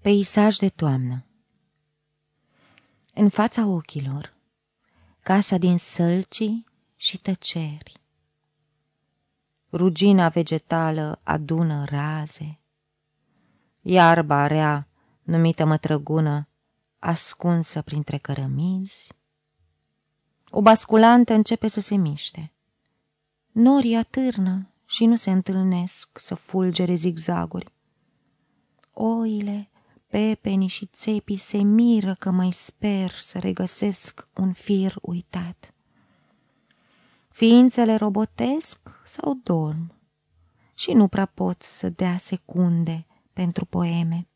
Peisaj de toamnă În fața ochilor, casa din sălcii și tăceri. Rugina vegetală adună raze, Iarba rea, numită mătrăgună, ascunsă printre cărămizi. O basculantă începe să se miște. Norii atârnă și nu se întâlnesc să fulgere zigzaguri. Oile, pepenii și țepii se miră că mai sper să regăsesc un fir uitat. Ființele robotesc sau dorm și nu prea pot să dea secunde pentru poeme.